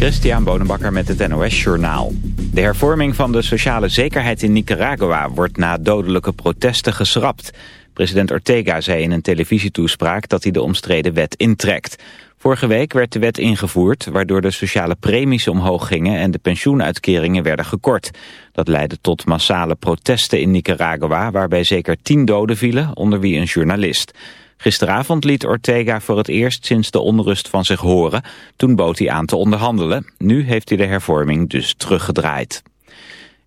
Christian Bonenbakker met het NOS Journaal. De hervorming van de sociale zekerheid in Nicaragua wordt na dodelijke protesten geschrapt. President Ortega zei in een televisietoespraak dat hij de omstreden wet intrekt. Vorige week werd de wet ingevoerd waardoor de sociale premies omhoog gingen en de pensioenuitkeringen werden gekort. Dat leidde tot massale protesten in Nicaragua waarbij zeker tien doden vielen, onder wie een journalist. Gisteravond liet Ortega voor het eerst sinds de onrust van zich horen. Toen bood hij aan te onderhandelen. Nu heeft hij de hervorming dus teruggedraaid.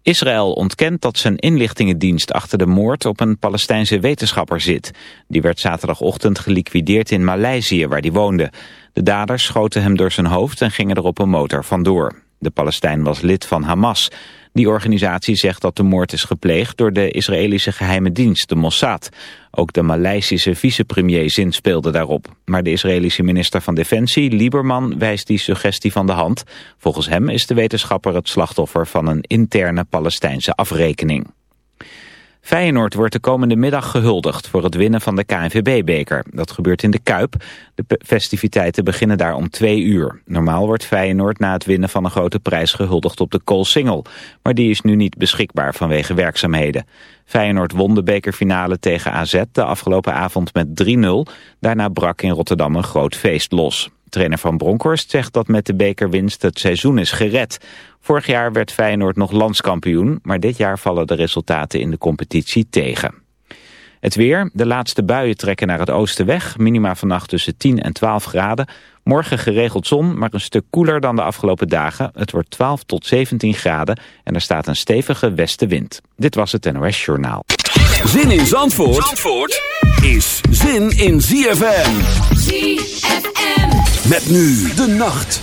Israël ontkent dat zijn inlichtingendienst achter de moord op een Palestijnse wetenschapper zit. Die werd zaterdagochtend geliquideerd in Maleisië waar hij woonde. De daders schoten hem door zijn hoofd en gingen er op een motor vandoor. De Palestijn was lid van Hamas. Die organisatie zegt dat de moord is gepleegd door de Israëlische geheime dienst, de Mossad. Ook de Maleisische vicepremier zinspeelde daarop. Maar de Israëlische minister van Defensie, Lieberman, wijst die suggestie van de hand. Volgens hem is de wetenschapper het slachtoffer van een interne Palestijnse afrekening. Feyenoord wordt de komende middag gehuldigd voor het winnen van de KNVB-beker. Dat gebeurt in de Kuip. De festiviteiten beginnen daar om twee uur. Normaal wordt Feyenoord na het winnen van een grote prijs gehuldigd op de Koolsingel. Maar die is nu niet beschikbaar vanwege werkzaamheden. Feyenoord won de bekerfinale tegen AZ de afgelopen avond met 3-0. Daarna brak in Rotterdam een groot feest los. Trainer van Bronkhorst zegt dat met de bekerwinst het seizoen is gered. Vorig jaar werd Feyenoord nog landskampioen, maar dit jaar vallen de resultaten in de competitie tegen. Het weer, de laatste buien trekken naar het oosten weg. Minima vannacht tussen 10 en 12 graden. Morgen geregeld zon, maar een stuk koeler dan de afgelopen dagen. Het wordt 12 tot 17 graden en er staat een stevige westenwind. Dit was het NOS Journaal. Zin in Zandvoort, Zandvoort is zin in ZFM. ZFM. Met nu de nacht.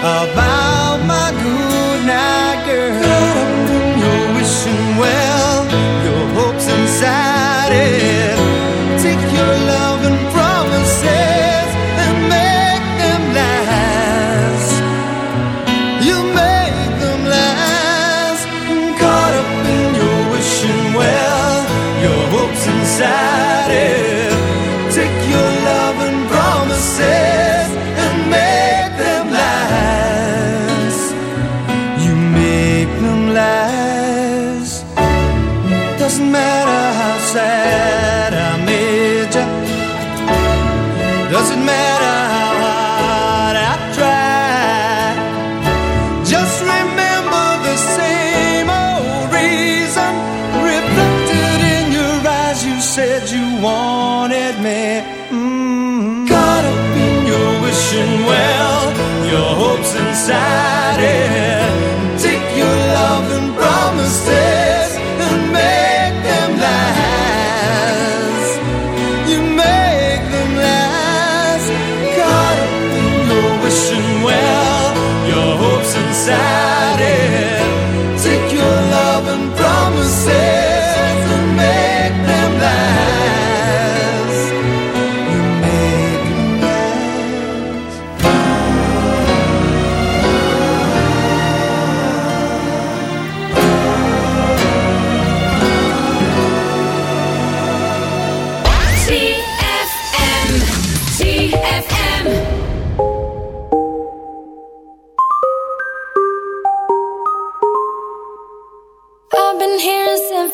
about inside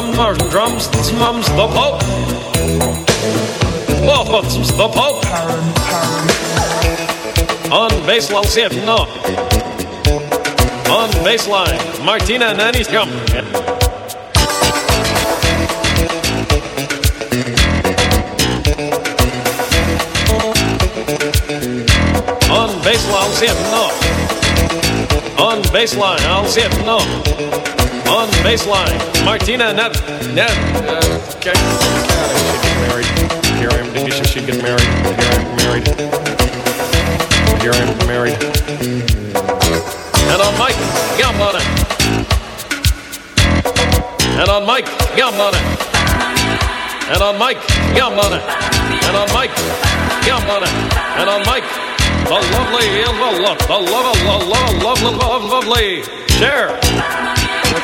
drummer, drums, mums, the Pope. Bochums, the Pope. On baseline, Sif, no. On baseline, Martina Nanny's coming. On baseline, Sif, no. On baseline, I'll Sif, no on baseline. Martina Nev. Nev. Uh, okay. married. Here I am. Did you should get married? Here I am married. Here I am married. And on Mike Gambana. And on Mike Gambana. And on Mike Gambana. And on Mike Gambana. And on Mike. The lovely, the lovely, the lovely, the lovely, the lovely, Cher.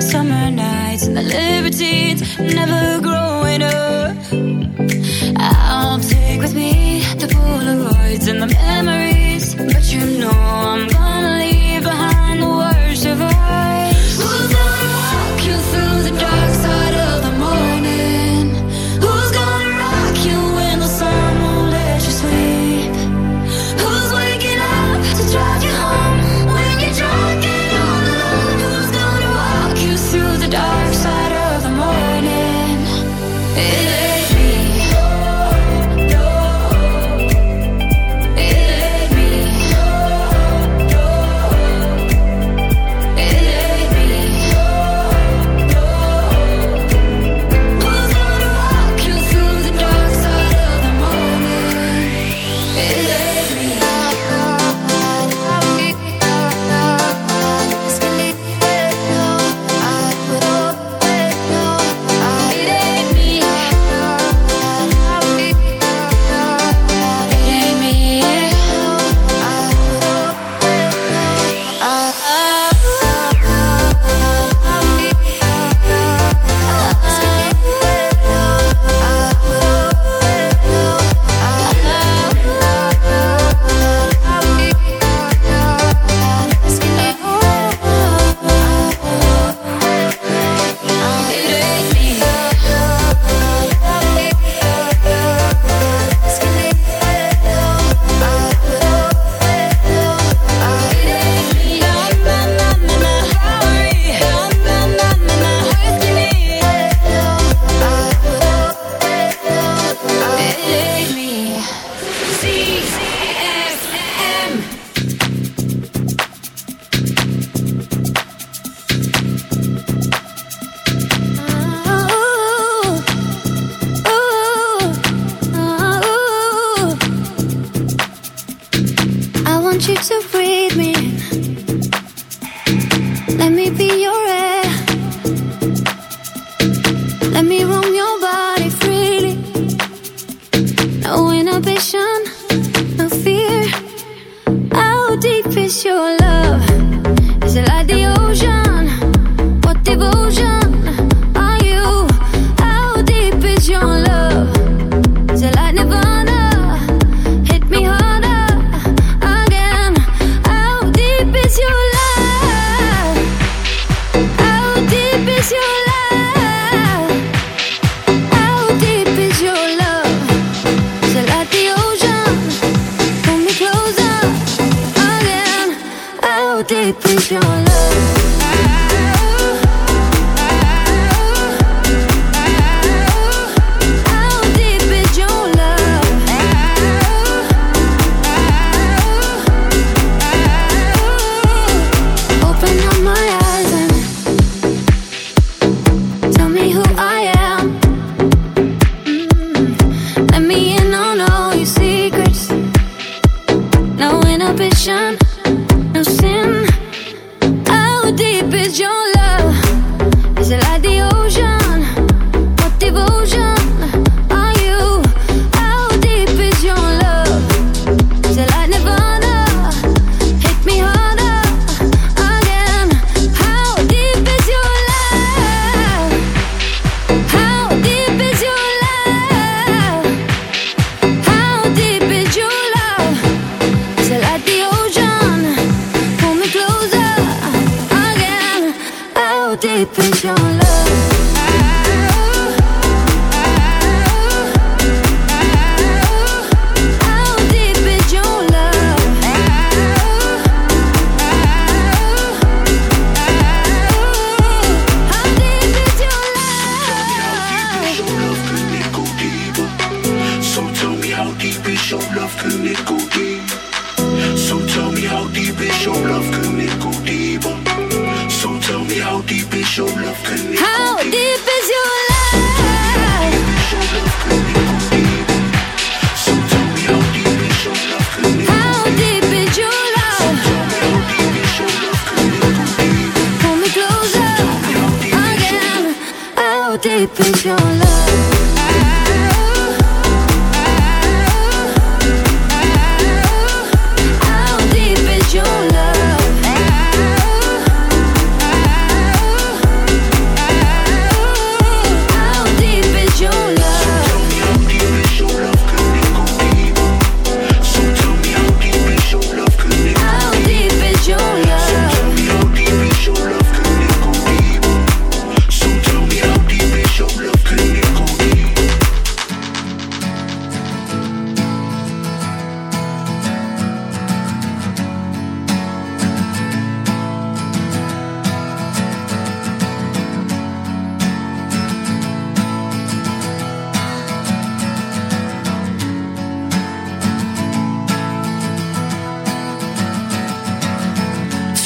summer nights and the libertines, never growing up. I'll take with me the Polaroids and the memories, but you know I'm gonna leave.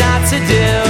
not to do.